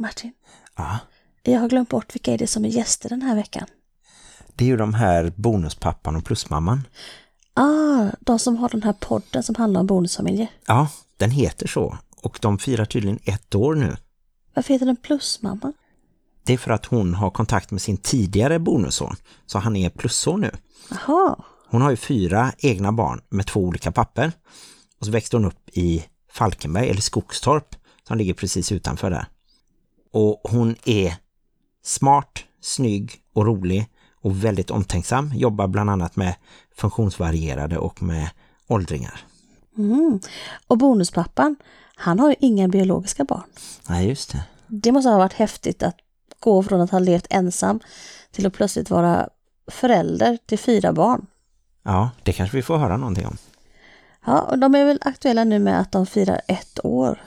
Martin, Ja, jag har glömt bort vilka är det som är gäster den här veckan. det är ju de här bonuspappan och plusmamman. Ah, de som har den här podden som handlar om bonusfamiljer. Ja, den heter så. Och de firar tydligen ett år nu. Varför heter den plusmamman? Det är för att hon har kontakt med sin tidigare bonusson. Så han är plusson nu. Jaha, Hon har ju fyra egna barn med två olika papper. Och så växte hon upp i Falkenberg, eller Skogstorp, som ligger precis utanför där. Och hon är smart, snygg och rolig och väldigt omtänksam. Jobbar bland annat med funktionsvarierade och med åldringar. mm. och bonuspappan, han har ju inga biologiska barn. Nej, just det. Det måste ha varit häftigt att gå från att ha levt ensam till att plötsligt vara förälder till fyra barn. Ja, det kanske vi får höra någonting om. Ja, och de är väl aktuella nu med att de firar ett år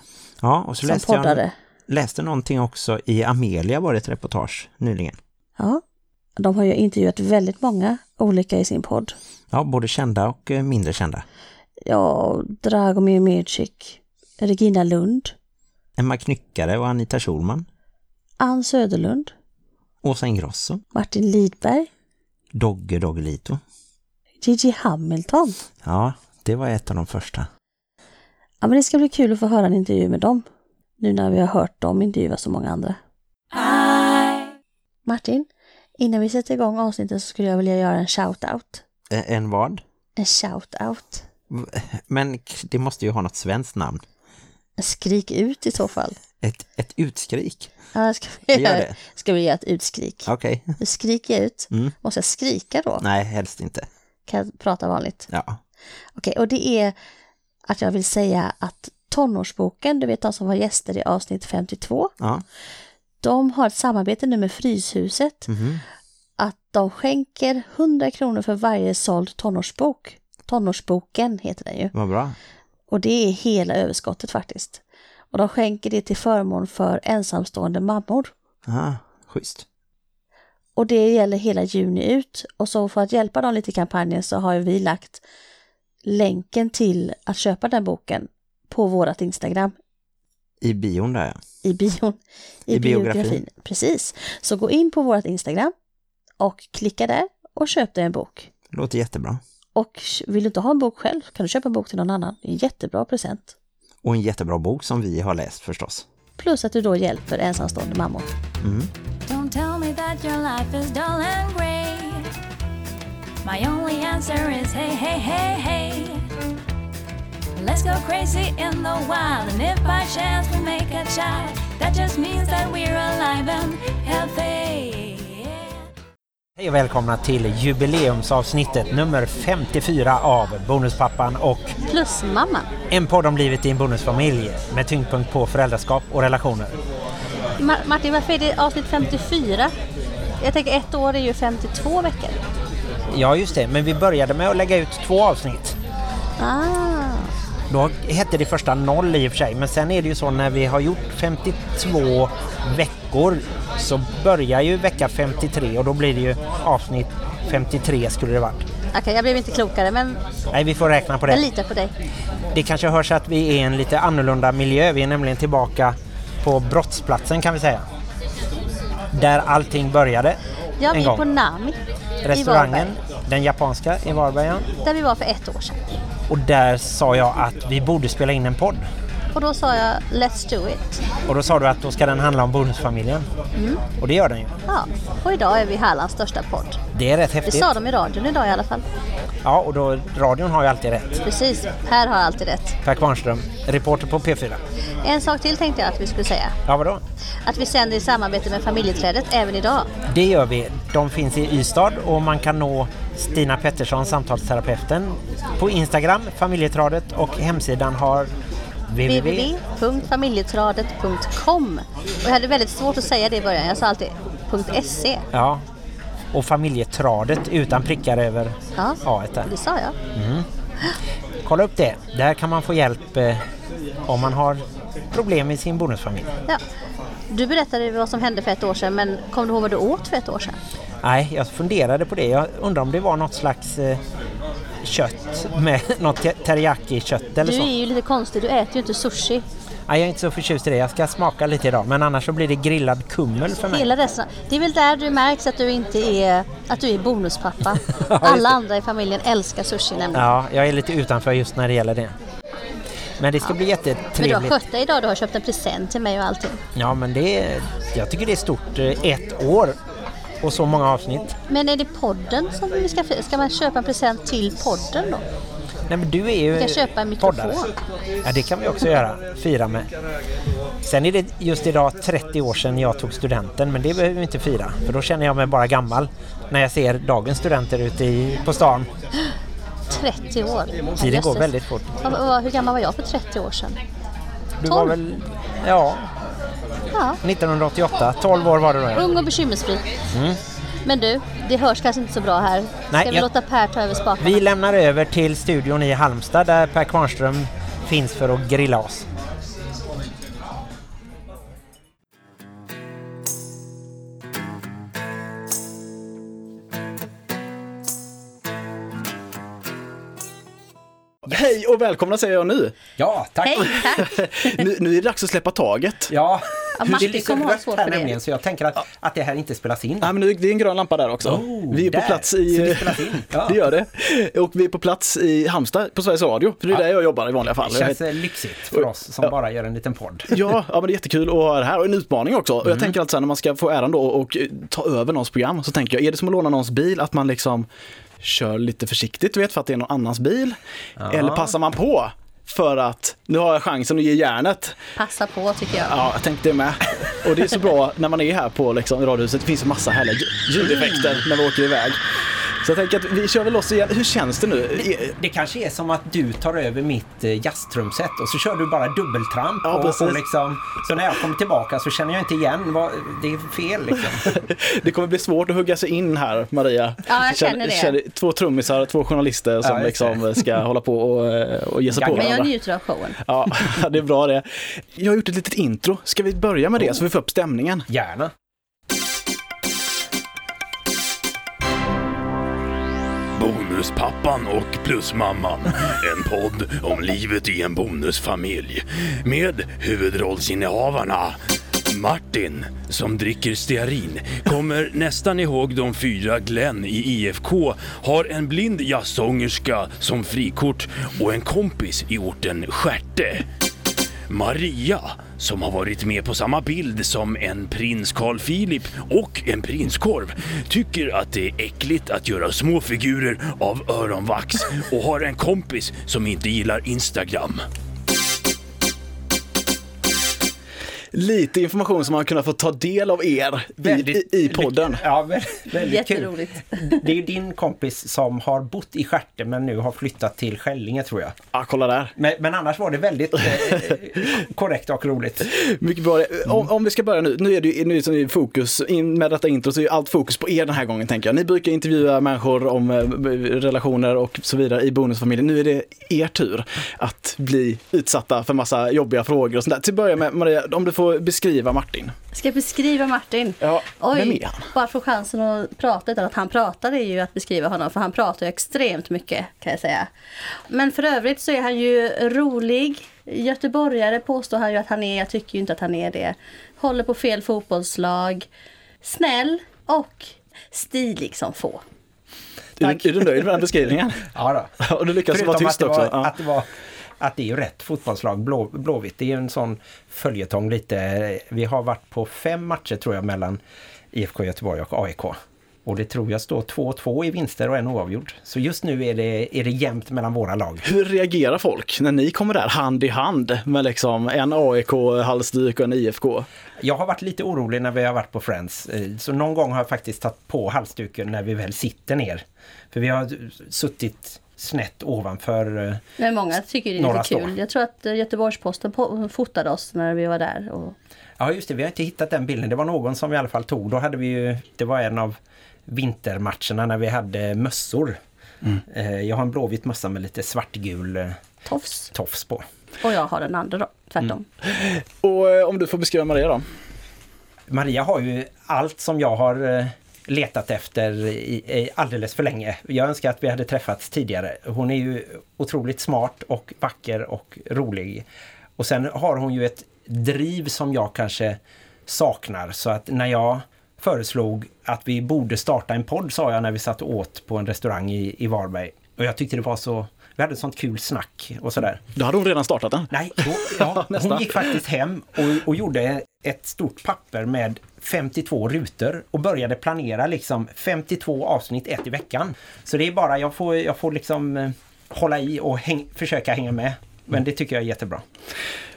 Ja, och så läste jag. Läste någonting också i Amelia var det ett reportage nyligen. Ja, de har ju intervjuat väldigt många olika i sin podd. Ja, både kända och eh, mindre kända. Ja, Dragomir Mircik, Regina Lund, Emma Knyckare och Anita Schulman. Ann Söderlund, Åsa Ingrosso. Martin Lidberg, Dogge Doggelito. Gigi Hamilton. Ja, det var ett av de första. Ja, men det ska bli kul att få höra en intervju med dem. Nu när vi har hört dem intervjua så många andra. Martin, innan vi sätter igång avsnittet så skulle jag vilja göra en shout-out. Eh, En vad? En shout-out. Men det måste ju ha något svenskt namn. Skrik ut i så fall. Ett, ett utskrik. Ja, ska Vi vi, gör göra, det. ska vi göra ett utskrik? Okej. Nu skriker jag ut. Mm. Måste jag skrika då? Nej, helst inte. Kan jag prata vanligt? Ja. Okej, och det är att jag vill säga att tonårsboken, du vet de som var gäster i avsnitt 52, Ja. de har ett samarbete nu med Fryshuset. Mhm. Att de skänker 100 kronor för varje såld tonårsbok. Tonårsboken heter den ju. Vad bra. Och det är hela överskottet faktiskt. Och de skänker det till förmån för ensamstående mammor. Ja, schysst. Och det gäller hela juni ut. Och så för att hjälpa dem lite i kampanjen så har ju vi lagt länken till att köpa den boken på vårat Instagram I bion där, ja. i bion. I biografin. Precis. Så gå in på vårat Instagram och klicka där och köp dig en bok. Låter jättebra. Och vill du inte ha en bok själv kan du köpa en bok till någon annan. Det är en jättebra present. Och en jättebra bok som vi har läst förstås. Plus att du då hjälper ensamstående mammor. Mm. Don't tell me that your life is dull and grey. My only answer is hey, hey, hey, hey. Let's go crazy in the wild, and if by chance we make a child, that just means that we're alive and healthy. Hej och välkomna till jubileumsavsnittet nummer 54 av Bonuspappan och Plus mamma. en podd om livet i en bonusfamilj med tyngdpunkt på föräldraskap och relationer. Ma- Martin, varför är det avsnitt 54? Jag tänker ett år är ju 52 veckor. Ja just det, men vi började med att lägga ut två avsnitt. Ah, Då hette det första noll i och för sig, men sen är det ju så när vi har gjort 52 veckor så börjar ju vecka 53 och då blir det ju avsnitt 53 skulle det varit. okej jag blev inte klokare men Nej, vi får räkna på jag det. litar på dig. Det kanske hörs att vi är i en lite annorlunda miljö. Vi är nämligen tillbaka på brottsplatsen kan vi säga. Där allting började. Ja, vi är gång. på Nami Restaurangen, den japanska i Varberg. där vi var för ett år sedan. Och där sa jag att vi borde spela in en podd. Och då sa jag Let's do it. Och då sa du att då ska den handla om bonusfamiljen. Mm. Och det gör den ju. Ja, och idag är vi Hallands största podd. Det är rätt Det häftigt. sa de i radion idag i alla fall. Ja, och då, radion har ju alltid rätt. Precis, här har jag alltid rätt. Per Kvarnström, reporter på P4. En sak till tänkte jag att vi skulle säga. Ja, vadå? Att vi sänder i samarbete med familjeträdet även idag. Det gör vi. De finns i Ystad och man kan nå Stina Pettersson, samtalsterapeuten, på Instagram, familjetradet och hemsidan har www. www.familjetradet.com Och jag hade väldigt svårt att säga det i början. Jag sa alltid .se. Ja. Och familjetradet utan prickar över Ja, A där. det sa jag. Kolla upp det. Där kan man få hjälp eh, om man har problem i sin bonusfamilj. Ja. Du berättade vad som hände för ett år sedan, men kom du ihåg vad du åt för ett år sedan? Nej, jag funderade på det. Jag undrar om det var något slags eh, kött med något te- teriyaki-kött eller Du så. är ju lite konstig, du äter ju inte sushi. Nej, jag är inte så förtjust i det. Jag ska smaka lite idag. Men annars så blir det grillad kummel för mig. Hela resten. Det är väl där du märks att du inte är, att du är bonuspappa. Alla andra i familjen älskar sushi nämligen. Ja, jag är lite utanför just när det gäller det. Men det ska bli Men du har jättetrevligt. skött dig idag, du har köpt en present till mig och allting. Ja, men det är, jag tycker det är stort. eh, Ett år och så många avsnitt. Men är det podden som vi ska, ska man köpa en present till podden då? Nej, men du är ju Vi kan köpa en mikrofon. poddare. Ja, det kan vi också göra. Fira med. Sen är det just idag 30 år sedan jag tog studenten, men det behöver vi inte fira. För då känner jag mig bara gammal när jag ser dagens studenter ute i, på stan. 30 år. Tiden går väldigt fort. Hur gammal var jag för 30 år sedan? Du 12. var väl, ja, Ja, 1988. 12 år var du då. ung och bekymmersfri. Men du, det hörs kanske inte så bra här. Ska Mm. Nej, vi jag- låta Per ta över spakarna? Vi lämnar över till studion i Halmstad där Per Kvarnström finns för att grilla oss. Hej och välkomna säger jag nu. Ja, tack! Hej, tack! nu! Nu är det dags att släppa taget. Ja, Ja, det är Martin lite kommer ha rött svårt här för det. nämligen så jag tänker att, att det här inte spelas in. Nej, men nu, det är en grön lampa där också. Oh, vi är på där. plats Så i... det spelas in. Ja. det gör det. Och vi är på plats i Halmstad på Sveriges Radio. För det är där jag jobbar i vanliga fall. Det känns eh, lyxigt för oss som Ja. bara gör en liten podd. Ja, ja, men det är jättekul att ha det här och en utmaning också. Och jag tänker alltså när man ska få äran då och ta över någons program så tänker jag, är det som att låna någons bil att man liksom kör lite försiktigt, du vet, för att det är någon annans bil? Eller passar man på för att nu har jag chansen att ge järnet? Passa på tycker jag. Ja, jag tänkte det med. Och det är så bra när man är här på liksom, Radiohuset. Det finns en massa härliga lj- ljudeffekter när vi åker iväg. Så jag tänker att vi kör väl loss igen. Hur känns det nu? E- Det kanske är som att du tar över mitt eh, jazztrumset och så kör du bara dubbeltramp. Ja, och, och liksom, så när jag kommer tillbaka så känner jag inte igen vad det är fel liksom. Det kommer bli svårt att hugga sig in här, Maria. Ja, jag känner det. två trummisar, två journalister som Ja, det. liksom ska hålla på och, eh, och ge sig Ja, på men Men jag njuter av showen. Ja, det är bra det. Jag har gjort ett litet intro. Ska vi börja med det så vi får upp stämningen? Gärna. Bonuspappan och Plusmamman. En podd om livet i en bonusfamilj. Med huvudrollsinnehavarna Martin, som dricker stearin, kommer nästan ihåg de fyra Glenn i IFK, har en blind jazzsångerska som frikort och en kompis i orten Skärte. Maria, som har varit med på samma bild som en prins Carl Philip och en prinskorv, tycker att det är äckligt att göra små figurer av öronvax och har en kompis som inte gillar Instagram. Lite information som man kunnat få ta del av er i, i, i podden. Ja, vä- väldigt kul. Det är din kompis som har bott i Skärte men nu har flyttat till Skällinge tror jag. Ja, kolla där. Men, men annars var det väldigt eh, korrekt och roligt. Mycket bra. Om, om vi ska börja nu, nu är det ju nu är det fokus, in med detta intro så är ju allt fokus på er den här gången tänker jag. Ni brukar intervjua människor om eh, relationer och så vidare i bonusfamiljen. Nu är det er tur att bli utsatta för massa jobbiga frågor och sånt där. Till att börja med Maria, om du får beskriva Martin. Ska jag beskriva Martin? Ja, Oj, vem är han? bara få chansen att prata utan att han pratar är ju att beskriva honom för han pratar ju extremt mycket kan jag säga. Men för övrigt så är han ju rolig. Göteborgare påstår han ju att han är, jag tycker ju inte att han är det. Håller på fel fotbollslag. Snäll och stilig som få. Är du, är du nöjd med den beskrivningen? Ja då. Och du lyckas vara tyst att det också. Var, Ja. att, det var, att det är ju rätt fotbollslag, Blå, Blåvitt. Det är ju en sån följetong lite. Vi har varit på fem matcher tror jag mellan IFK Göteborg och AIK. Och det tror jag står 2-2 i vinster och en oavgjord. Så just nu är det, är det jämnt mellan våra lag. Hur reagerar folk när ni kommer där hand i hand med liksom en AIK-halsduk och en IFK? Jag har varit lite orolig när vi har varit på Friends. Eh, Så någon gång har jag faktiskt tagit på halsduken när vi väl sitter ner. För vi har suttit snett ovanför eh, Men många tycker det är Några lite kul. står. Jag tror att eh, Göteborgs-Posten po- fotade oss när vi var där. Och Ja just det, vi har inte hittat den bilden. Det var någon som i alla fall tog. Då hade vi ju, det var en av vintermatcherna när vi hade mössor. Eh, Jag har en blåvit mössa med lite svartgul tofs. tofs på. Och jag har den andra då, tvärtom. Och eh, om du får beskriva Maria då? Maria har ju allt som jag har eh, letat efter i, i alldeles för länge. Jag önskar att vi hade träffats tidigare. Hon är ju otroligt smart och vacker och rolig. Och sen har hon ju ett driv som jag kanske saknar. Så att när jag föreslog att vi borde starta en podd sa jag när vi satt och åt på en restaurang i, i Varberg. Och jag tyckte det var så... Vi hade ett sånt kul snack och sådär. Då hade hon redan startat den. Nej, då, ja, hon gick faktiskt hem och, och gjorde ett stort papper med 52 rutor och började planera liksom 52 avsnitt ett i veckan. Så det är bara, jag får, jag får liksom eh, hålla i och häng, försöka hänga med. Men det tycker jag är jättebra.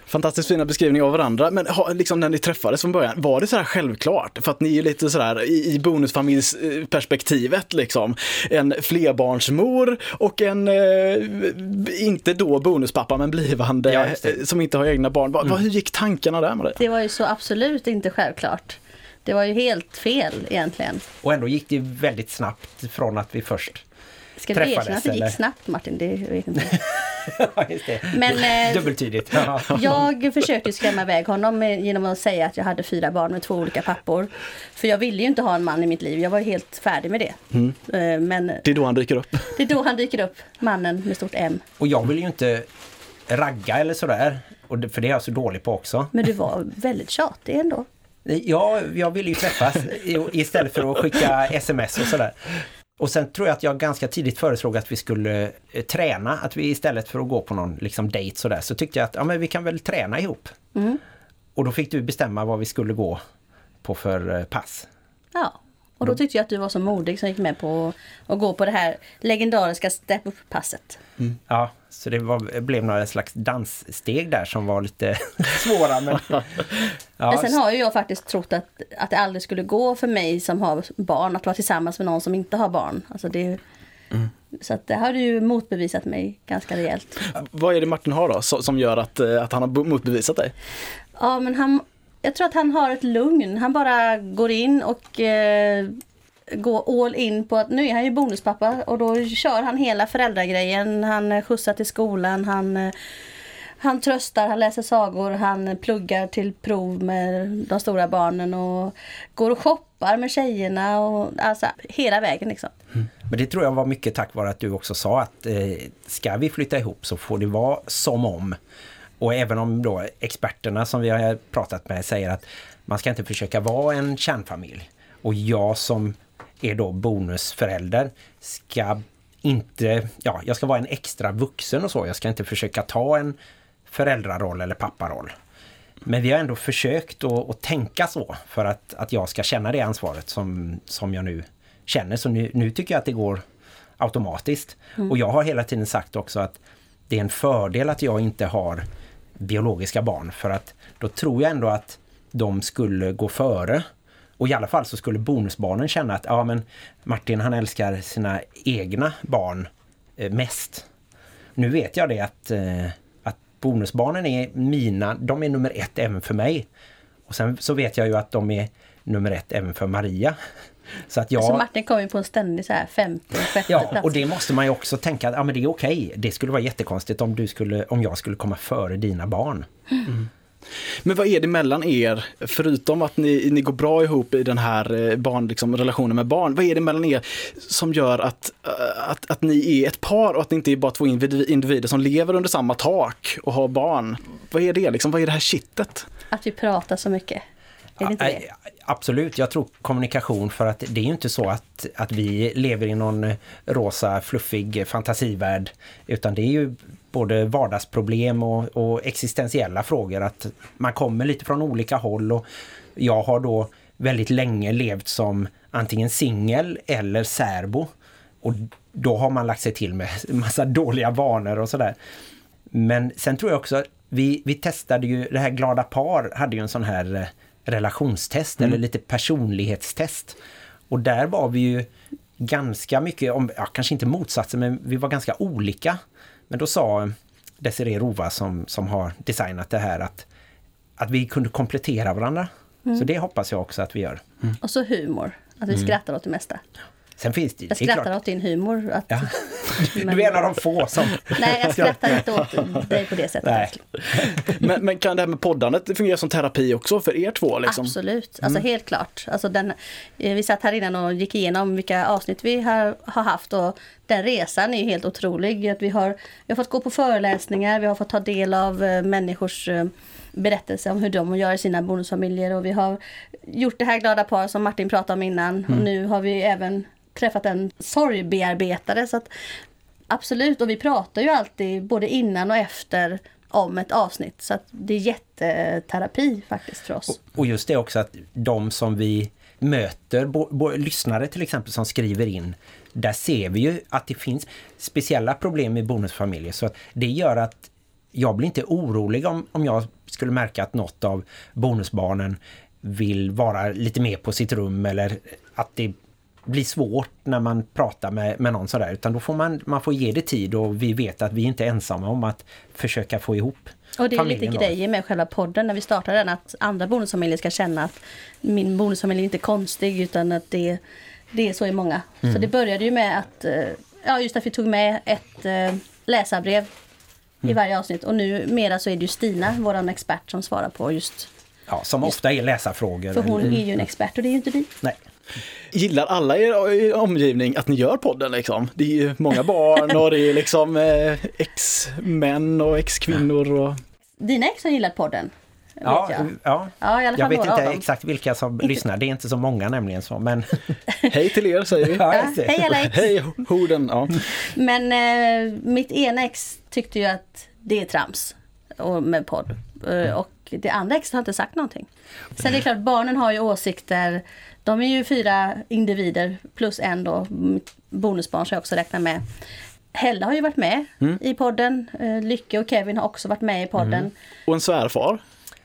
Fantastiskt fina beskrivningar av varandra. Men ha, liksom när ni träffades från början, var det så här självklart? För att ni är ju lite sådär i, i bonusfamiljsperspektivet liksom. En flerbarnsmor och en, eh, inte då bonuspappa, men blivande, Ja, eh, som inte har egna barn. Va, va, hur gick tankarna där Maria? Det var ju så absolut inte självklart. Det var ju helt fel egentligen. Och ändå gick det väldigt snabbt från att vi först... Ska du erkänna att det gick snabbt Martin? Det vet inte. Ja, just det. Men eh, Dubbeltydigt. Ja. jag försökte skrämma iväg honom med- genom att säga att jag hade fyra barn med två olika pappor. För jag ville ju inte ha en man i mitt liv. Jag var helt färdig med det. Eh, Men Det är då han dyker upp. det är då han dyker upp, mannen med stort M. Och jag vill ju inte ragga eller sådär. Och för det är jag så dålig på också. Men du var väldigt tjatig ändå. Ja, jag ville ju träffas istället för att skicka sms och sådär. Och sen tror jag att jag ganska tidigt föreslog att vi skulle eh, träna, att vi istället för att gå på någon liksom dejt sådär, så tyckte jag att ja, men vi kan väl träna ihop. Och då fick du bestämma vad vi skulle gå på för eh, pass. Ja. Och då tyckte jag att du var så modig som gick med på att gå på det här legendariska step up-passet. Ja, så det var, blev några slags danssteg där som var lite svåra. Men, ja, Men sen har ju jag faktiskt trott att, att det aldrig skulle gå för mig som har barn att vara tillsammans med någon som inte har barn. Alltså det, Så att det har du ju motbevisat mig ganska rejält. Vad är det Martin har då so- som gör att, eh, att han har motbevisat dig? Ja, men han, jag tror att han har ett lugn. Han bara går in och eh, går all in på att nu är han ju bonuspappa och då kör han hela föräldragrejen. Han eh, skjutsar till skolan, han, eh, han tröstar, han läser sagor, han pluggar till prov med de stora barnen och går och shoppar med tjejerna och alltså hela vägen liksom. Mm. Men det tror jag var mycket tack vare att du också sa att eh, ska vi flytta ihop så får det vara som om. Och även om då experterna som vi har pratat med säger att man ska inte försöka vara en kärnfamilj. Och jag som är då bonusförälder ska inte, ja jag ska vara en extra vuxen och så. Jag ska inte försöka ta en föräldraroll eller papparoll. Men vi har ändå försökt att, att tänka så för att, att jag ska känna det ansvaret som, som jag nu känner. Så nu, nu tycker jag att det går automatiskt. Och jag har hela tiden sagt också att det är en fördel att jag inte har biologiska barn för att då tror jag ändå att de skulle gå före. Och i alla fall så skulle bonusbarnen känna att ja men Martin han älskar sina egna barn eh, mest. Nu vet jag det att, eh, att bonusbarnen är mina, de är nummer ett även för mig. Och sen så vet jag ju att de är nummer ett även för Maria. Så att jag... Så Martin kommer ju på en ständig så här femte, sjätte Ja, plats. och det måste man ju också tänka att ja, men det är okej. Det skulle vara jättekonstigt om, du skulle, om jag skulle komma före dina barn. Men vad är det mellan er, förutom att ni, ni går bra ihop i den här eh, barn, liksom, relationen med barn, vad är det mellan er som gör att, eh, att, att ni är ett par och att ni inte är bara två individ- individer som lever under samma tak och har barn? Vad är det liksom? Vad är det här kittet? Att vi pratar så mycket. Är det inte Ja, det? eh, Absolut, jag tror kommunikation för att det är ju inte så att, att vi lever i någon eh, rosa fluffig fantasivärld utan det är ju både vardagsproblem och, och existentiella frågor att man kommer lite från olika håll och jag har då väldigt länge levt som antingen singel eller särbo och då har man lagt sig till med massa dåliga vanor och sådär. Men sen tror jag också att vi, vi testade ju, det här Glada par hade ju en sån här relationstest eller lite personlighetstest. Och där var vi ju ganska mycket, om, ja, kanske inte motsatser, men vi var ganska olika. Men då sa Desiree Rova som, som har designat det här att, att vi kunde komplettera varandra. Så det hoppas jag också att vi gör. Och så humor. Att vi Mm. skrattar åt det mesta. Sen finns det, Jag det skrattar klart, åt din humor. Att, Ja. men- du är en av de få som... Nej, jag skrattar inte åt dig på det sättet. Nej. Men, men kan det här med poddandet fungera som terapi också för er två? Liksom? Absolut, alltså helt klart. Alltså den, eh, vi satt här innan och gick igenom vilka avsnitt vi har, har haft och den resan är ju helt otrolig. Att vi, har, vi har fått gå på föreläsningar, vi har fått ta del av eh, människors eh, berättelser om hur de gör i sina bonusfamiljer och vi har gjort det här glada par som Martin pratade om innan och nu har vi även träffat en sorgbearbetare. Så att, absolut, och vi pratar ju alltid både innan och efter om ett avsnitt. Så att det är jätteterapi faktiskt för oss. Och just det också att de som vi möter, bo, bo, lyssnare till exempel som skriver in, där ser vi ju att det finns speciella problem i bonusfamiljer. Så att det gör att jag blir inte orolig om, om jag skulle märka att något av bonusbarnen vill vara lite mer på sitt rum eller att det blir svårt när man pratar med, med någon sådär. Utan då får man, man får ge det tid och vi vet att vi inte är ensamma om att försöka få ihop Och det är lite grejer med själva podden när vi startar den att andra bonusfamiljer ska känna att min bonusfamilj är inte konstig utan att det, det är så i många. Mm. Så det började ju med att, eh, ja just att vi tog med ett eh, läsarbrev i Mm. varje avsnitt och nu mera så är det ju Stina, våran expert som svarar på just, Ja, som ofta är läsarfrågor. för hon eller- är ju en expert och det är ju inte vi. Nej. Gillar alla i er omgivning att ni gör podden liksom? Det är ju många barn och det är liksom eh, ex-män och ex-kvinnor och... Dina ex har gillat podden. Ja, jag. ja. Ja, i alla fall Jag vet inte exakt vilka som lyssnar. Det är inte så många nämligen så, men... Hej till er säger vi. Ja, Ja, hej alla ex! Hej horden, ja. Men eh, mitt ena ex tyckte ju att det är trams och, med podd. Eh, och det andra exet har inte sagt någonting. Sen är det klart, barnen har ju åsikter. De är ju fyra individer plus en då, bonusbarn som jag också räknar med. Hella har ju varit med i podden. Eh, Lycke och Kevin har också varit med i podden. Och en svärfar.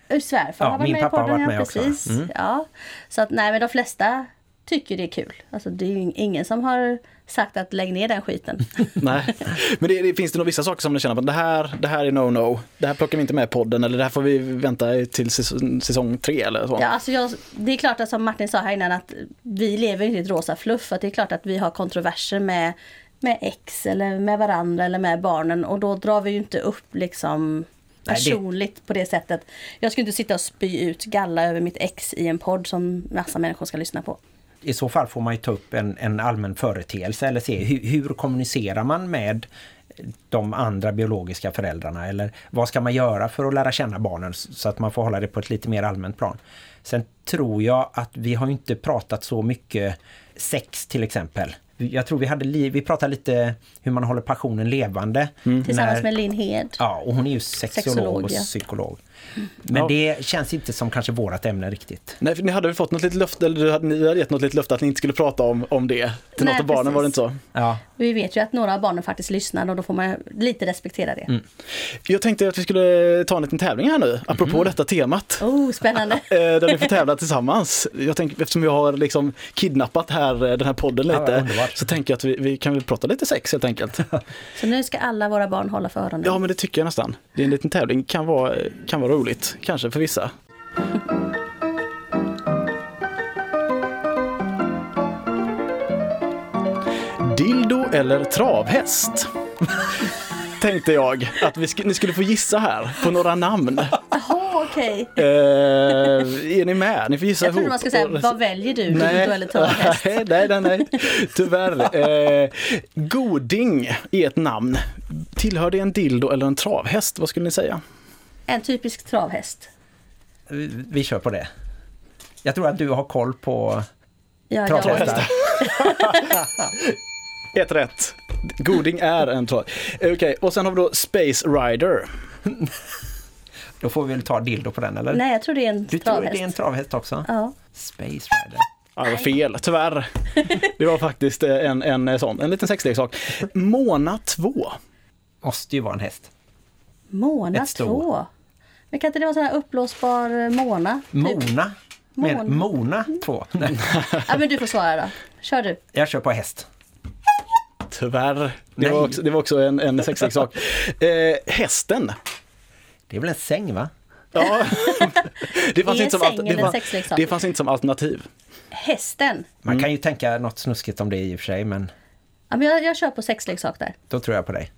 Eh, Svärfar Ja, har varit min med pappa i har podden, varit ja, med också. precis. Mm. Ja. Så att nej, men de flesta tycker det är kul. Alltså det är ju ingen som har sagt att lägg ner den skiten. Nej. Men det, det, finns det nog vissa saker som ni känner på det här, det här är no-no. Det här plockar vi inte med i podden eller det här får vi vänta till säsong, säsong tre eller så. Ja, alltså jag, det är klart att som Martin sa här innan att vi lever inte i ett rosa fluff. Att det är klart att vi har kontroverser med, med ex eller med varandra eller med barnen. Och då drar vi ju inte upp liksom Nej, det- personligt på det sättet. Jag skulle inte sitta och spy ut galla över mitt ex i en podd som massa människor ska lyssna på. I så fall får man ju ta upp en, en allmän företeelse eller se hur, hur kommunicerar man med de andra biologiska föräldrarna eller vad ska man göra för att lära känna barnen så att man får hålla det på ett lite mer allmänt plan. Sen tror jag att vi har inte pratat så mycket sex till exempel. Jag tror vi hade vi pratade lite hur man håller passionen levande. Tillsammans när- med Linn Hed. Ja, och hon är ju sexolog, Sexolog, och ja. Men Ja. det känns inte som kanske vårat ämne riktigt. Nej, för ni hade väl fått något litet löfte, eller du hade, ni hade gett något litet löfte att ni inte skulle prata om, om det till Nej, något av barnen, precis. var det inte så? Ja, Vi vet ju att några av barnen faktiskt lyssnar och då får man lite respektera det. Jag tänkte att vi skulle ta en liten tävling här nu, apropå detta temat. Oh, spännande! Eh, där ni får tävla tillsammans. Jag tänker, eftersom jag har liksom kidnappat här, eh, den här podden Ja, lite, underbart. så tänker jag att vi, vi kan väl prata lite sex helt enkelt. Så nu ska alla våra barn hålla för öronen. Ja, men det tycker jag nästan. Det är en liten tävling, kan vara, kan vara roligt, kanske för vissa. Dildo eller travhäst? Tänkte jag att vi sk- ni skulle få gissa här på några namn. Jaha, okej. Eh, är ni med? Ni får gissa Jag trodde ihop. man skulle säga, vad väljer du? Dildo eller travhäst? nej, nej, nej, nej. Tyvärr. Eh, goding är ett namn. Tillhör det en dildo eller en travhäst? Vad skulle ni säga? En typisk travhäst. vi, vi kör på det. Jag tror att du har koll på Ja, travhästar. Ett rätt. Goding är en trav. Eh, Okej, och sen har vi då Space Rider. Då får vi väl ta dildo på den, eller? Nej, jag tror det är en du tror travhäst. det är en travhäst också? Ja. Space Rider. Ja, det var fel, tyvärr. Det var faktiskt eh, en, en sån, en liten sexleksak. Mona 2. Måste ju vara en häst. Sto. 2. Men kan inte det vara sån här uppblåsbar eh, Mona? typ? Mona. Men Mona. Mona 2. Nej, Ja, men du får svara då. Kör du. jag kör på häst. Tyvärr. Det var också, det var också en, en sexleksak. Eh, hästen. Det är väl en säng, va? Ja. Det fanns, inte som, alter- det, sexleksak? det fanns inte som alternativ. hästen. Man Mm. kan ju tänka något snuskigt om det i och för sig, men Ja, men jag, jag kör på sexleksak där. då tror jag på dig.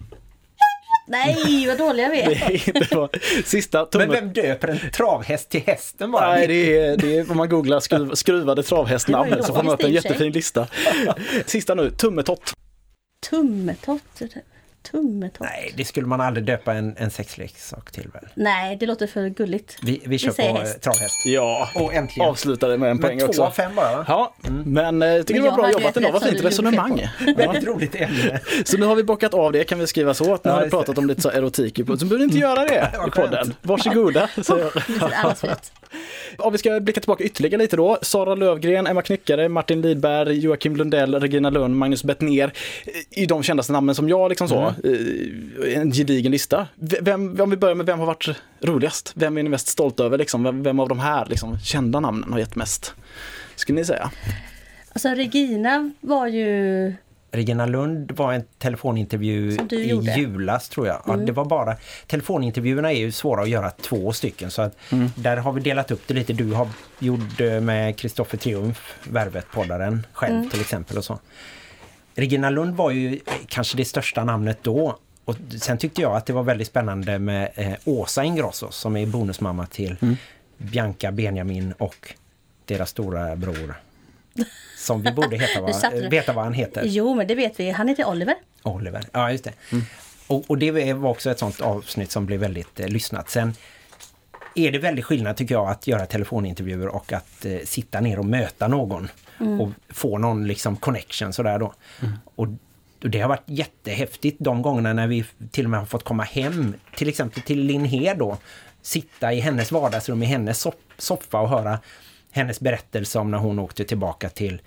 Nej, vad dåliga vi är. det var sista Men tummen. vem döper en travhäst till hästen bara? Nej, det är, det är om man googlar skruv, skruvade travhästnamn så får man upp en jättefin lista. Sista nu, tummetott. Tummetott. Tummetott. Nej, det skulle man aldrig döpa en, en sexleksak till väl? Nej, det låter för gulligt. Vi, vi kör säger på häst. eh, travhäst. Ja, Och äntligen. avslutade med en poäng Men två också. av fem bara va? Ja, men eh, jag tycker Men det var bra jobbat ett ändå. Vad fint resonemang. Väldigt roligt ämne. Så nu har vi bockat av det, kan vi skriva så. Att nu Ja, har vi pratat om lite så erotik, i podden, så behöver ni inte göra det i podden. Varsågoda. Så, ja, vi ska blicka tillbaka ytterligare lite då. Sara Lövgren, Emma Knyckare, Martin Lidberg, Joakim Lundell, Regina Lund, Magnus Bettner. I de kändaste namnen som jag liksom så. Eh, En gedigen lista. Vem, om vi börjar med vem har varit roligast? Vem är ni mest stolt över? Liksom? Vem, vem av de här liksom, kända namnen har gett mest? Skulle ni säga? Alltså Regina var ju... Regina Lund var en telefonintervju i gjorde. julas tror jag. Ja, det var bara, telefonintervjuerna är ju svåra att göra två stycken så att där har vi delat upp det lite. Du har gjort med Kristoffer Triumf, Värvet-poddaren själv till exempel och så. Regina Lund var ju eh, kanske det största namnet då. Och sen tyckte jag att det var väldigt spännande med eh, Åsa Ingrosso som är bonusmamma till Bianca Benjamin och deras stora bror. Som vi borde heta, Nu va? satte du- veta vad han heter. Jo, men det vet vi. Han heter Oliver. Oliver, ja just det. Och, och det var också ett sånt avsnitt som blev väldigt eh, lyssnat. Sen är det väldigt skillnad tycker jag att göra telefonintervjuer och att eh, sitta ner och möta någon och få någon liksom connection sådär då. Och, och det har varit jättehäftigt de gångerna när vi till och med har fått komma hem till exempel till Linné då. Sitta i hennes vardagsrum i hennes soff- soffa och höra hennes berättelse om när hon åkte tillbaka till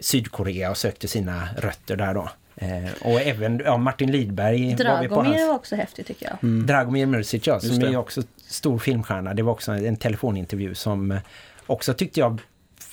Sydkorea och sökte sina rötter där då. Eh, och även ja, Martin Lidberg var vi på Dragomir hans... var också häftigt tycker jag. Dragomir Mrsic, ja, som är ju också stor filmstjärna. Det var också en telefonintervju som eh, också tyckte jag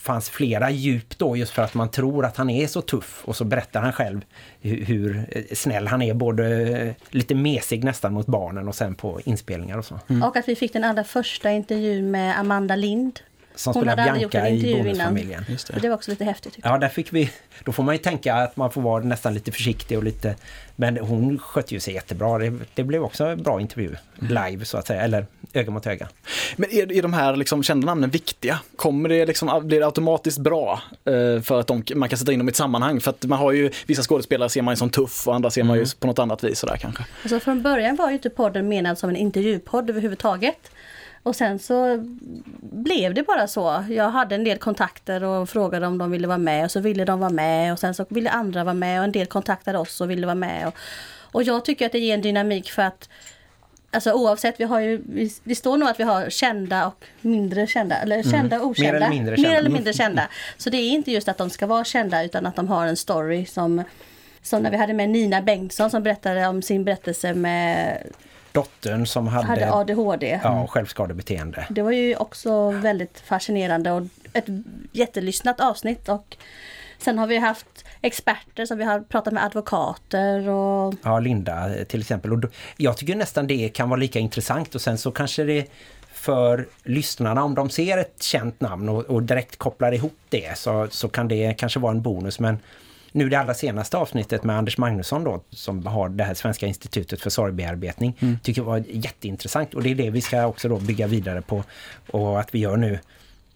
fanns flera djup då just för att man tror att han är så tuff och så berättar han själv hur, hur snäll han är både eh, lite mesig nästan mot barnen och sen på inspelningar och så. Och att vi fick den allra första intervjun med Amanda Lind. Som Hon spelar Bianca i Bonusfamiljen. det. Och det var också lite häftigt. Ja, där fick vi, då får man ju tänka att man får vara nästan lite försiktig och lite, men hon skötte ju sig jättebra. Det, det blev också en bra intervju, live så att säga, eller öga mot öga. Men är, är de här liksom kända namnen viktiga? Kommer det liksom, blir det automatiskt bra eh, för att de, man kan sätta in dem i ett sammanhang? För att man har ju, vissa skådespelare ser man ju som tuff och andra ser man ju på något annat vis sådär kanske. Alltså från början var ju inte podden menad som en intervjupodd överhuvudtaget. Och sen så blev det bara så. Jag hade en del kontakter och frågade om de ville vara med och så ville de vara med och sen så ville andra vara med och en del kontaktade oss och ville vara med. Och, och jag tycker att det ger en dynamik för att Alltså oavsett, vi har ju, vi, det står nog att vi har kända och mindre kända, eller kända och okända. Mer eller mindre Mer eller mindre kända. Så det är inte just att de ska vara kända utan att de har en story som som när vi hade med Nina Bengtsson som berättade om sin berättelse med Dottern som hade, hade ADHD. ja, självskadebeteende. Det var ju också väldigt fascinerande och ett jättelyssnat avsnitt. Och sen har vi haft experter som vi har pratat med advokater och Ja, Linda till exempel. Och jag tycker nästan det kan vara lika intressant och sen så kanske det för lyssnarna, om de ser ett känt namn och, och direkt kopplar ihop det så, så kan det kanske vara en bonus. Men nu det allra senaste avsnittet med Anders Magnusson då, som har det här Svenska institutet för sorgbearbetning, tycker jag var jätteintressant. Och det är det vi ska också då bygga vidare på och att vi gör nu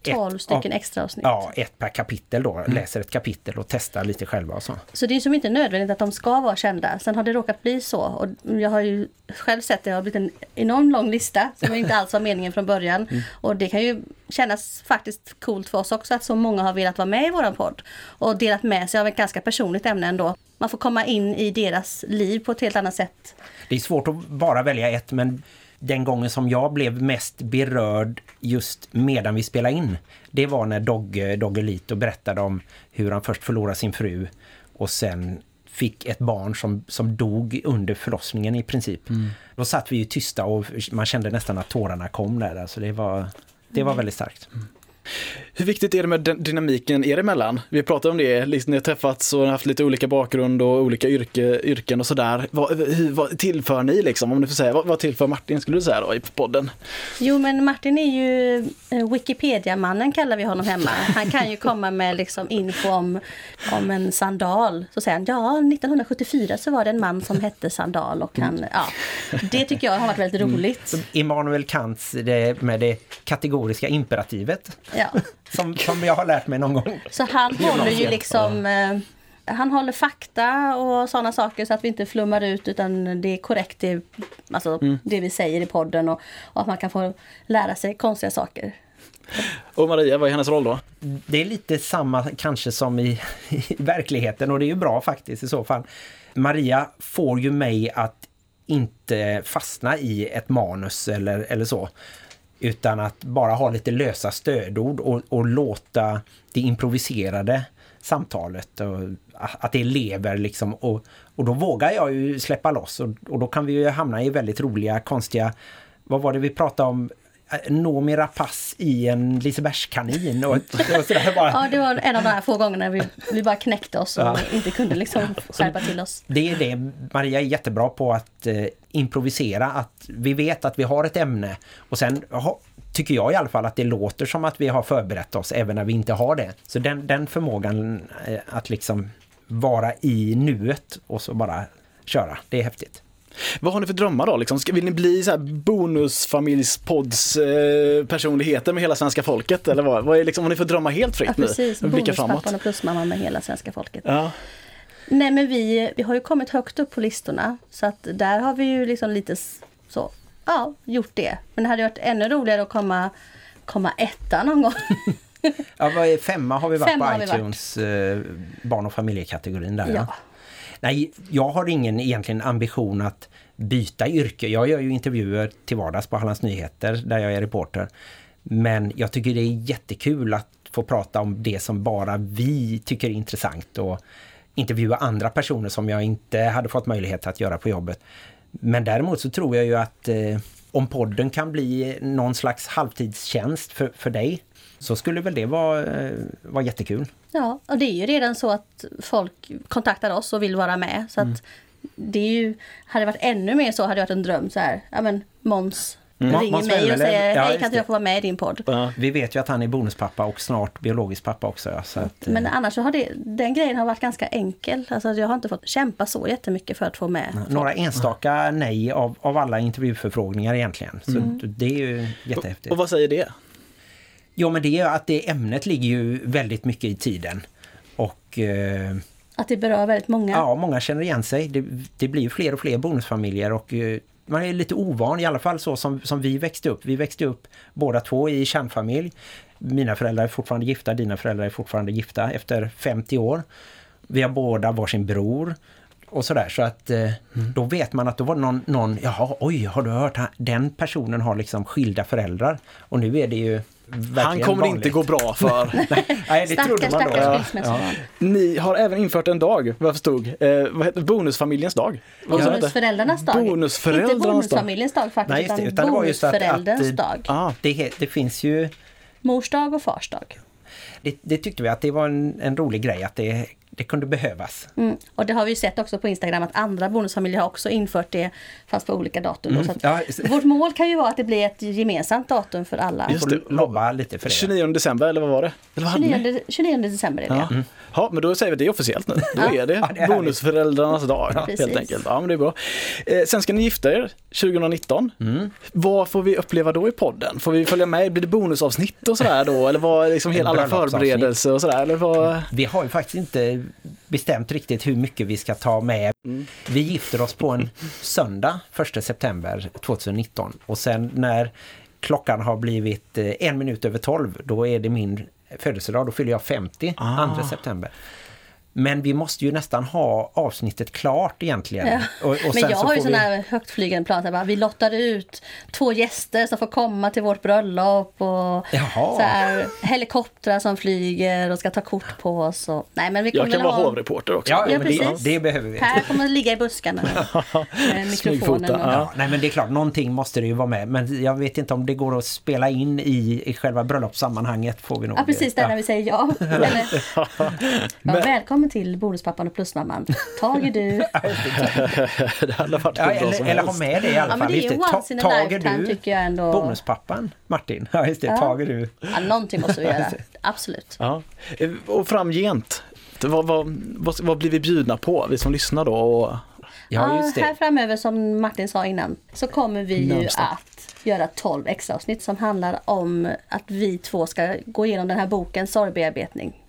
12 ett stycken av- extra avsnitt. Ja, ett per kapitel då. Läser ett kapitel och testar lite själva och så. Så det är som inte nödvändigt att de ska vara kända. Sen har det råkat bli så. Och jag har ju själv sett det har blivit en enorm lång lista som inte alls var meningen från början. Och det kan ju kännas faktiskt coolt för oss också att så många har velat vara med i våran podd. Och delat med sig av ett ganska personligt ämne ändå. Man får komma in i deras liv på ett helt annat sätt. Det är svårt att bara välja ett men den gången som jag blev mest berörd just medan vi spelade in det var när Dogge, Dogge Lito berättade om hur han först förlorade sin fru och sen fick ett barn som, som dog under förlossningen i princip. Då satt vi ju tysta och man kände nästan att tårarna kom där. Alltså det var, det var väldigt starkt. Hur viktigt är det med dynamiken er emellan? Vi pratade om det, liksom, ni har träffats och haft lite olika bakgrund och olika yrke, yrken och sådär. Vad, hur, vad tillför ni liksom, om du får säga, vad, vad tillför Martin skulle du säga då i podden? Jo, men Martin är ju eh, Wikipedia-mannen kallar vi honom hemma. Han kan ju komma med liksom info om, om en sandal. Så säger han, ja, 1974 så var det en man som hette Sandal och han, ja. Det tycker jag har varit väldigt roligt. Immanuel Kants det, med det kategoriska imperativet Ja. Som, som jag har lärt mig någon gång. Så han håller ju liksom... Eh, han håller fakta och sådana saker så att vi inte flummar ut utan det är korrekt det, alltså, det vi säger i podden och, och att man kan få lära sig konstiga saker. Och Maria, vad är hennes roll då? Det är lite samma kanske som i, i verkligheten och det är ju bra faktiskt i så fall. Maria får ju mig att inte fastna i ett manus eller, eller så. Utan att bara ha lite lösa stödord och, och låta det improviserade samtalet och att det lever liksom och, och då vågar jag ju släppa loss och, och då kan vi ju hamna i väldigt roliga, konstiga vad var det vi pratade om? Noomi Rapace i en Lisebergskanin och, och sådär bara. Ja, det var en av de här få gångerna vi, vi bara knäckte oss och inte kunde liksom skärpa till oss. Det är det. Maria är jättebra på att eh, improvisera. Att vi vet att vi har ett ämne och sen ha, tycker jag i alla fall att det låter som att vi har förberett oss även när vi inte har det. Så den, den förmågan eh, att liksom vara i nuet och så bara köra, det är häftigt. Vad har ni för drömmar då? Liksom? Vill ni bli så här bonusfamiljspods eh, personligheter med hela svenska folket? Eller vad, vad är liksom, har ni för drömmar helt fritt Ja, nu? precis. Framåt? Bonuspappan och plusmamman med hela svenska folket. Ja. Nej, men vi, vi har ju kommit högt upp på listorna. Så att där har vi ju liksom lite så, ja, gjort det. Men det hade varit ännu roligare att komma, komma etta någon gång. Ja, femma har vi varit Femma på vi varit. iTunes eh, barn- och familjekategorin där. Ja. Ja. Nej, jag har ingen egentligen ambition att byta yrke. Jag gör ju intervjuer till vardags på Hallands Nyheter där jag är reporter. Men jag tycker det är jättekul att få prata om det som bara vi tycker är intressant och intervjua andra personer som jag inte hade fått möjlighet att göra på jobbet. Men däremot så tror jag ju att eh, om podden kan bli någon slags halvtidstjänst för, för dig så skulle väl det vara, eh, vara jättekul. Ja, och det är ju redan så att folk kontaktar oss och vill vara med. Så att det är ju, hade det varit ännu mer så hade det varit en dröm så här. Ja men Måns ringer Måns mig och säger ja, hej kan inte jag få vara med i din podd? Ja. Vi vet ju att han är bonuspappa och snart biologisk pappa också. Så att, eh, Men annars så har det, den grejen har varit ganska enkel. Alltså jag har inte fått kämpa så jättemycket för att få med. några enstaka nej av, av alla intervjuförfrågningar egentligen. Så det är ju jättehäftigt. Och vad säger det? Jo men det är att det ämnet ligger ju väldigt mycket i tiden. Och eh, Att det berör väldigt många. ja, många känner igen sig. Det, det blir ju fler och fler bonusfamiljer och eh, man är lite ovan i alla fall så som, som vi växte upp. Vi växte upp båda två i kärnfamilj. Mina föräldrar är fortfarande gifta, dina föräldrar är fortfarande gifta efter 50 år. Vi har båda varsin bror och sådär. Så att eh, då vet man att då var det någon, någon, jaha, oj, har du hört? Den personen har liksom skilda föräldrar. Och nu är det ju Han kommer vanligt. inte gå bra för. Nej, det trodde man då. stackars Ja. skilsmässobarn. Ni har även infört en dag, vad jag förstod. Eh, vad heter? Bonusfamiljens dag? Bonusföräldrarnas dag. Bonusföräldrarnas Inte bonusfamiljens dag faktiskt, Nej, just det, utan, att- bonusförälderns dag. Ah, Det, det finns ju Mors dag och fars dag. det, det tyckte vi att det var en, en rolig grej att det, det kunde behövas. Mm. Och det har vi ju sett också på Instagram att andra bonusfamiljer har också infört det fast på olika datum. att Ja. Vårt mål kan ju vara att det blir ett gemensamt datum för alla. Just det. lobba lite för det. 29 december, eller vad var det? Eller vad hade ni? 29, 29 december är det. Ja. ja, men då säger vi det officiellt nu. Då Ja. är det Ja, det är härligt. bonusföräldrarnas dag helt Precis. enkelt. Ja, men det är bra. Eh, sen ska ni gifta er 2019. Mm. Vad får vi uppleva då i podden? Får vi följa med? Blir det bonusavsnitt och sådär då? Eller vad är liksom hela alla förberedelser och sådär? Eller vad? Vi har ju faktiskt inte bestämt riktigt hur mycket vi ska ta med. Vi gifter oss på en söndag 1 september 2019 och sen när klockan har blivit eh, en minut över 12 då är det min födelsedag, då fyller jag 50 Ah. 2 september. Men vi måste ju nästan ha avsnittet klart egentligen. Ja. Och, och Men jag så har ju får vi- sådana här högtflygande plan. så här Bara, vi lottar ut två gäster som får komma till vårt bröllop. Och Jaha. så här, helikoptrar som flyger och ska ta kort på oss. Och, nej, men vi kommer Jag kan vara ha... hovreporter också. Ja, Ja, men det, precis. det behöver vi. Per kommer att ligga i buskarna med mikrofonen. Och, ja. Ja, nej men det är klart, någonting måste det ju vara med. Men jag vet inte om det går att spela in i, i själva bröllopssammanhanget får vi nog. Ja, precis där när vi säger ja. Eller, ja, Men- välkommen till bonuspappan och plusmamman. Tage du. det hade varit Ja, eller, som eller ha med det i alla Ja, men fall. det är once in a Tager lifetime du tycker jag ändå. bonuspappan, Martin? Ja, just det. Ja. Tager du. Ja, någonting måste vi göra. Absolut. Ja. Och framgent, vad, vad, vad, vad blir vi bjudna på, vi som lyssnar då? Och, Ja, just här framöver, som Martin sa innan, så kommer vi ju att göra 12 extra avsnitt som handlar om att vi två ska gå igenom den här boken Sorgbearbetning.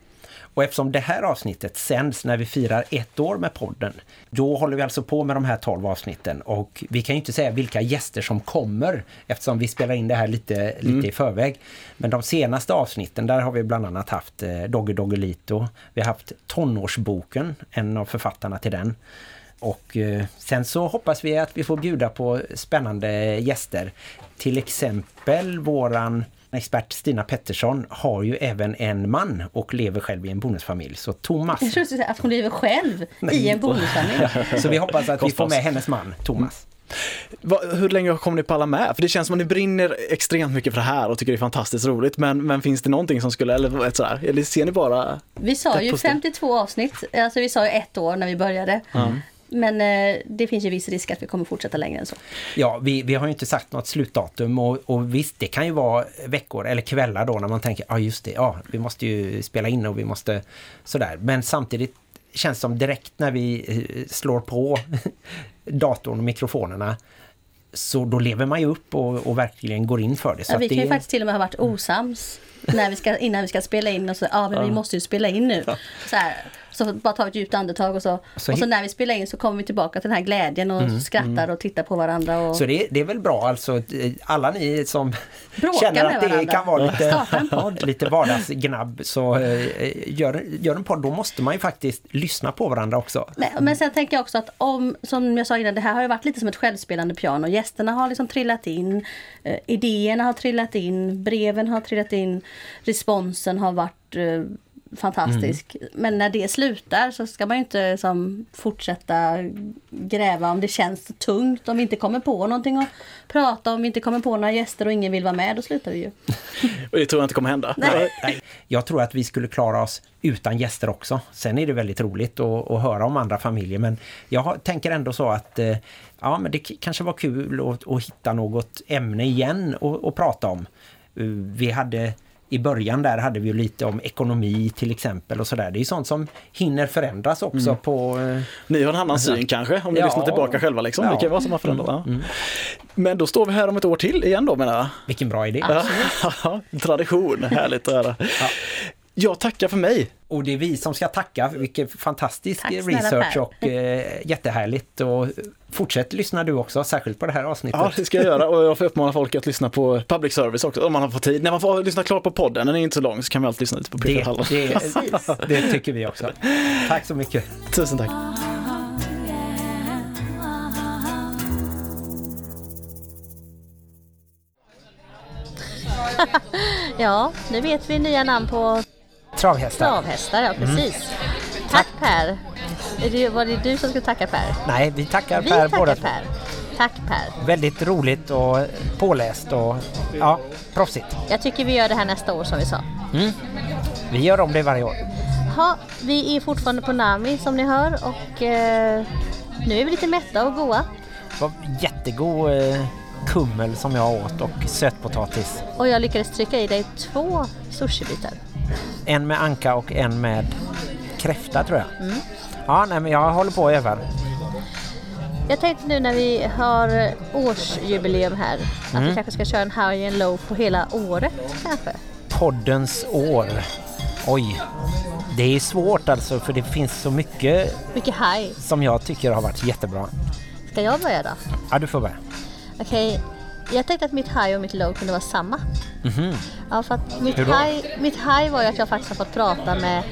Och eftersom det här avsnittet sänds när vi firar ett år med podden, då håller vi alltså på med de här 12 avsnitten. Och vi kan ju inte säga vilka gäster som kommer eftersom vi spelar in det här lite, lite i förväg. Men de senaste avsnitten, där har vi bland annat haft eh, Doggy Doggelito. Vi har haft Tonårsboken, en av författarna till den. Och eh, sen så hoppas vi att vi får bjuda på spännande gäster. Till exempel våran expert Stina Pettersson har ju även en man och lever själv i en bonusfamilj. Så Thomas. Jag trodde att hon lever själv i en bonusfamilj. Så vi hoppas att vi får med hennes man, Thomas. hur länge kommer ni palla med? För det känns som att ni brinner extremt mycket för det här och tycker det är fantastiskt roligt. Men, men finns det någonting som skulle, eller ett sådär, eller ser ni bara Vi sa ju på stil. 52 avsnitt, alltså vi sa ju ett år när vi började. Men eh, det finns ju viss risk att vi kommer fortsätta längre än så. Ja, vi, vi har ju inte sagt något slutdatum och, och visst, det kan ju vara veckor eller kvällar då när man tänker, ja just det, ja, vi måste ju spela in och vi måste sådär. Men samtidigt känns det som direkt när vi eh, slår på datorn och mikrofonerna så då lever man ju upp och, och verkligen går in för det. Så Ja, vi kan ju det, faktiskt till och med ha varit osams när vi ska, innan vi ska spela in och så, ja men vi måste ju spela in nu. Så, här, så bara ta ett djupt andetag och så, Så och så när vi spelar in så kommer vi tillbaka till den här glädjen och skrattar och tittar på varandra. Och... Så det, det är väl bra alltså, eh, alla ni som Bråka känner att det varandra. kan vara lite, lite vardagsgnabb så eh, gör, gör en podd, då måste man ju faktiskt lyssna på varandra också. Men, men sen tänker jag också att om, som jag sa innan, det här har ju varit lite som ett självspelande piano. Gästerna har liksom trillat in, eh, idéerna har trillat in, breven har trillat in, responsen har varit fantastisk. Men när det slutar så ska man ju inte som, fortsätta gräva om det känns tungt, om vi inte kommer på någonting att prata om, vi inte kommer på några gäster och ingen vill vara med, då slutar vi ju. Och det tror jag inte kommer hända. Nej. Nej, jag tror att vi skulle klara oss utan gäster också. Sen är det väldigt roligt att, att höra om andra familjer men jag har, tänker ändå så att eh, ja, men det kanske var kul att, att hitta något ämne igen och, och prata om. Eh, Vi hade i början där hade vi ju lite om ekonomi till exempel och sådär. Det är ju sånt som hinner förändras också på... eh, Ni har en annan syn kanske, om ni Ja. lyssnar tillbaka själva liksom. Ja. Det kan vara som har förändrat. Ja. Men då står vi här om ett år till igen då menar jag. Vilken bra idé. Ja, tradition, härligt att höra. Jag tackar för mig. Och det är vi som ska tacka. Vilken fantastisk Tack research och eh, jättehärligt. Och fortsätt lyssna du också, särskilt på det här avsnittet. Ja, det ska jag göra och jag får uppmana folk att lyssna på public service också om man har fått tid. När man får lyssna klart på podden, den är inte så lång, så kan man alltid lyssna lite på Det, Peter Hallen. det, det tycker vi också. Tack så mycket. Tusen tack. Ja, nu vet vi nya namn på Travhästar. travhästar, ja precis. Tack Per! Är det, var det du som skulle tacka Per? Nej, vi tackar Vi Per tackar båda. Per. Tack Per. Väldigt roligt och påläst och ja, proffsigt. Jag tycker vi gör det här nästa år som vi sa. Vi gör om det varje år. Ha, vi är fortfarande på Nami som ni hör och eh, nu är vi lite mätta och goa. Det var jättegod eh, kummel som jag åt och sötpotatis. Och jag lyckades trycka i dig två sushibitar. En med anka och en med kräfta tror jag. Ja, nej, men jag håller på och övar. Jag tänkte nu när vi har årsjubileum här att vi kanske ska köra en high and low på hela året kanske. Poddens år. Oj, det är svårt alltså för det finns så mycket Mycket high. som jag tycker har varit jättebra. Ska jag börja då? Ja, du får börja. Okej, Jag tänkte att mitt high och mitt low kunde vara samma. Ja, för att mitt high, mitt high var ju att jag faktiskt har fått prata med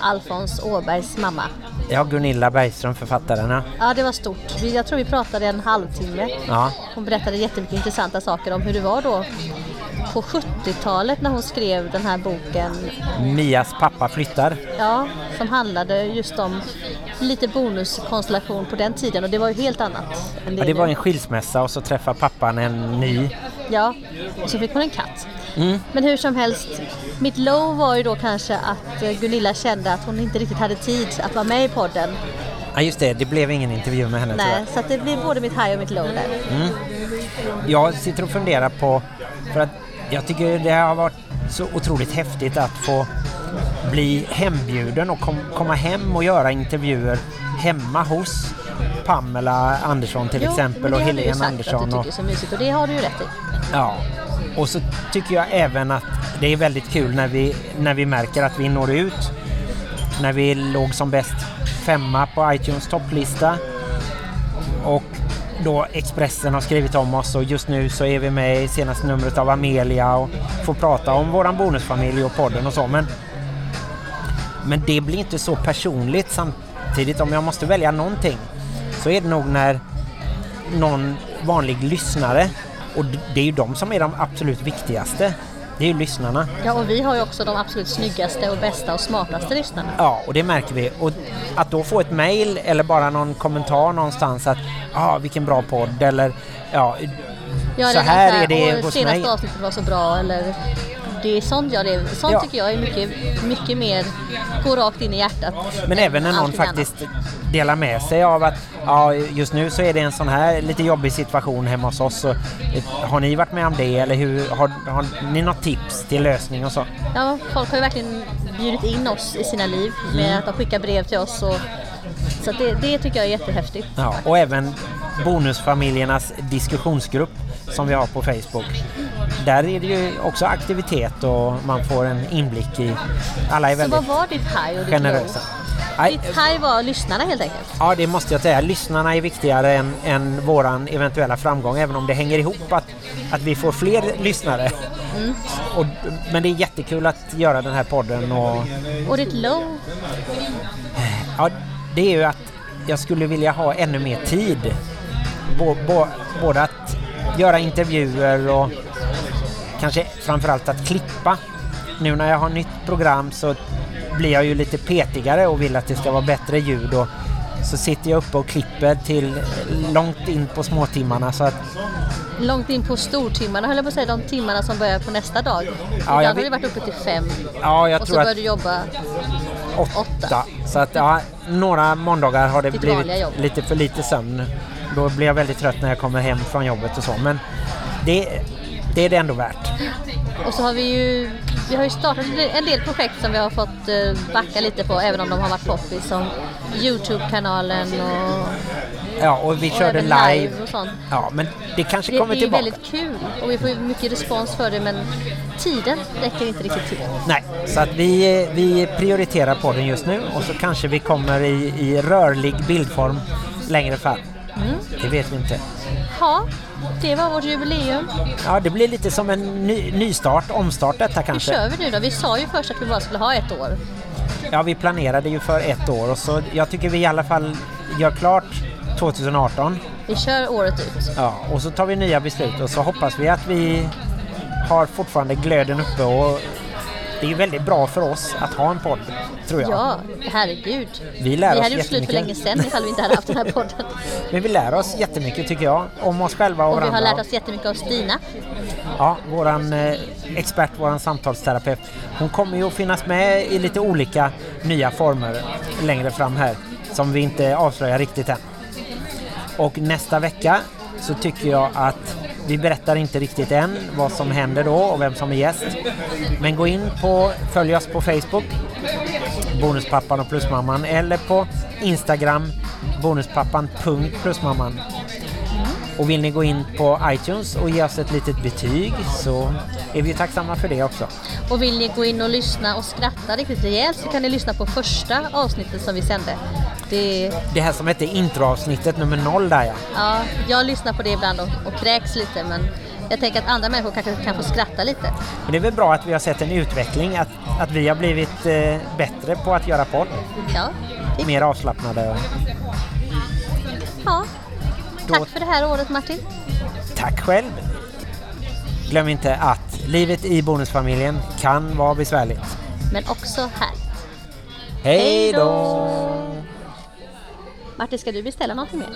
Alfons Åbergs mamma. Ja, Gunilla Bergström, författaren. ja. Det var stort. Vi- Jag tror vi pratade en halvtimme. Ja. Hon berättade jättemycket intressanta saker om hur det var då på 70-talet när hon skrev den här boken. Mias pappa flyttar. Ja, som handlade just om lite bonuskonstellation på den tiden och det var ju helt annat. Ja, det var en skilsmässa och så träffar pappan en ny. Ja, och så fick hon en katt. Mm. Men hur som helst, mitt low var ju då kanske att eh, Gunilla kände att hon inte riktigt hade tid att vara med i podden. Ja, just det. Det blev ingen intervju med henne Nej, så det blir både mitt high och mitt low där. Jag sitter och funderar på, för att jag tycker det har varit så otroligt häftigt att få bli hembjuden och kom, komma hem och göra intervjuer hemma hos Pamela Andersson till Jo, exempel det och har du ju Helene sagt Andersson. att du Och, tycker är så mysigt och det har du ju rätt i. ja. och så tycker jag även att det är väldigt kul när vi, när vi märker att vi når ut. När vi låg som bäst femma på iTunes topplista och då Expressen har skrivit om oss och just nu så är vi med i senaste numret av Amelia och får prata om våran bonusfamilj och podden och så. Men, men det blir inte så personligt samtidigt. Om jag måste välja någonting så är det nog när någon vanlig lyssnare och det är ju de som är de absolut viktigaste. Det är ju lyssnarna. Ja, och vi har ju också de absolut snyggaste och bästa och smartaste lyssnarna. Ja, och det märker vi. Och att då få ett mail eller bara någon kommentar någonstans att ah, vilken bra podd eller ja, Ja, så här är det "Åh, hos senaste mig. avsnittet var så bra eller det är sånt jag lever. Sånt Ja. tycker jag är mycket, mycket mer, går rakt in i hjärtat. Men även när någon faktiskt delar med sig av att ja, just nu så är det en sån här lite jobbig situation hemma hos oss. Och, eh, har ni varit med om det eller hur, har, har ni något tips till lösning och så? annat. Ja, folk har ju verkligen bjudit in oss i sina liv med Mm. att de skickar brev till oss. Och, så det, det tycker jag är jättehäftigt. Ja, och även bonusfamiljernas diskussionsgrupp som vi har på Facebook. Där är det ju också aktivitet och man får en inblick i... Alla är Så väldigt vad var ditt high och ditt generösa. low? Ditt high var lyssnarna helt enkelt. Ja, det måste jag säga. Lyssnarna är viktigare än, än våran eventuella framgång, även om det hänger ihop att, att vi får fler lyssnare. Och, men det är jättekul att göra den här podden och Och ditt low? ja, det är ju att jag skulle vilja ha ännu mer tid. Bå, bå, både att göra intervjuer och kanske framförallt att klippa. Nu när jag har nytt program så blir jag ju lite petigare och vill att det ska vara bättre ljud och så sitter jag uppe och klipper till långt in på småtimmarna så att Långt in på stortimmarna höll jag på att säga, de timmarna som börjar på nästa dag. Ibland jag har vi varit uppe till fem ja, jag och så börjar du jobba åtta. åtta. Så att ja, några måndagar har det blivit lite för lite sömn. Då blir jag väldigt trött när jag kommer hem från jobbet och så. Men det, det är det ändå värt. Och så har vi ju, vi har ju startat en del projekt som vi har fått eh, backa lite på även om de har varit poppis som Youtube-kanalen och, Ja, och vi och körde även live. och sånt. Ja, men det kanske Det, kommer det är tillbaka. väldigt kul och vi får ju mycket respons för det men tiden räcker inte riktigt till. Nej, så att vi, vi prioriterar podden just nu och så kanske vi kommer i, i rörlig bildform längre fram. Mm. Det vet vi inte. Ja, det var vårt jubileum. Ja, det blir lite som en ny, nystart, omstart detta Hur kanske. kör vi nu då? Vi sa ju först att vi bara skulle ha ett år. Ja, vi planerade ju för ett år och så jag tycker vi i alla fall gör klart 2018. Vi kör året ut. Ja, och så tar vi nya beslut och så hoppas vi att vi har fortfarande glöden uppe och det är ju väldigt bra för oss att ha en podd, tror jag. Ja, herregud. Vi lär vi oss hade gjort slut för länge sedan ifall vi inte hade haft den här podden. Men vi lär oss jättemycket tycker jag, om oss själva och Och vi varandra. har lärt oss jättemycket av Stina. Ja, våran eh, expert, våran samtalsterapeut. Hon kommer ju att finnas med i lite olika nya former längre fram här som vi inte avslöjar riktigt än. Och nästa vecka så tycker jag att vi berättar inte riktigt än vad som händer då och vem som är gäst. Men gå in på, följ oss på Facebook, Bonuspappan och Plusmamman eller på Instagram, bonuspappan.plusmamman. Och vill ni gå in på iTunes och ge oss ett litet betyg så är vi tacksamma för det också. Och vill ni gå in och lyssna och skratta riktigt rejält så kan ni lyssna på första avsnittet som vi sände. Det, Det här som hette introavsnittet nummer noll där ja. ja, jag lyssnar på det ibland och, och kräks lite men Jag tänker att andra människor kanske kan få skratta lite. Men det är väl bra att vi har sett en utveckling, att, att vi har blivit eh, bättre på att göra podd. Ja, Mer avslappnade. Tack för det här året Martin. Tack själv! Glöm inte att livet i bonusfamiljen kan vara besvärligt. Men också här. Hej då! Martin, ska du beställa någonting mer?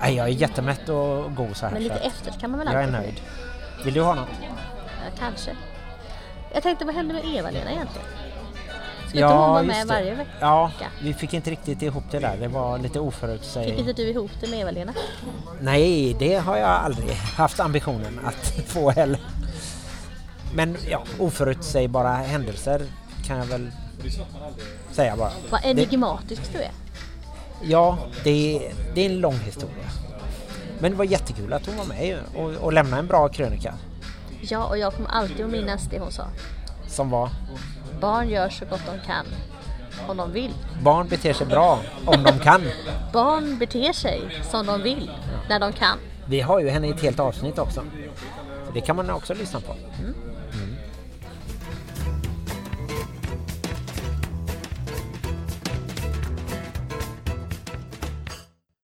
Nej, jag är jättemätt och god så här. Men lite efter kan man väl Jag är nöjd. Vill du ha något? Ja, kanske. Jag tänkte, vad händer med Eva-Lena egentligen? Ska inte hon vara med varje vecka? Ja, vi fick inte riktigt ihop det där. Det var lite oförutsägbart. Fick inte du ihop det med Eva-Lena? Nej, det har jag aldrig haft ambitionen att få heller. Men ja, oförutsägbara händelser kan jag väl säga bara. Vad enigmatisk du är. Ja, det är, det är en lång historia. Men det var jättekul att hon var med och, och lämnade en bra krönika Ja, och jag kommer alltid att minnas det hon sa. som var Barn gör så gott de kan, om de vill. Barn beter sig bra om de kan. Barn beter sig som de vill, när de kan. Vi har ju henne i ett helt avsnitt också. Så det kan man också lyssna på.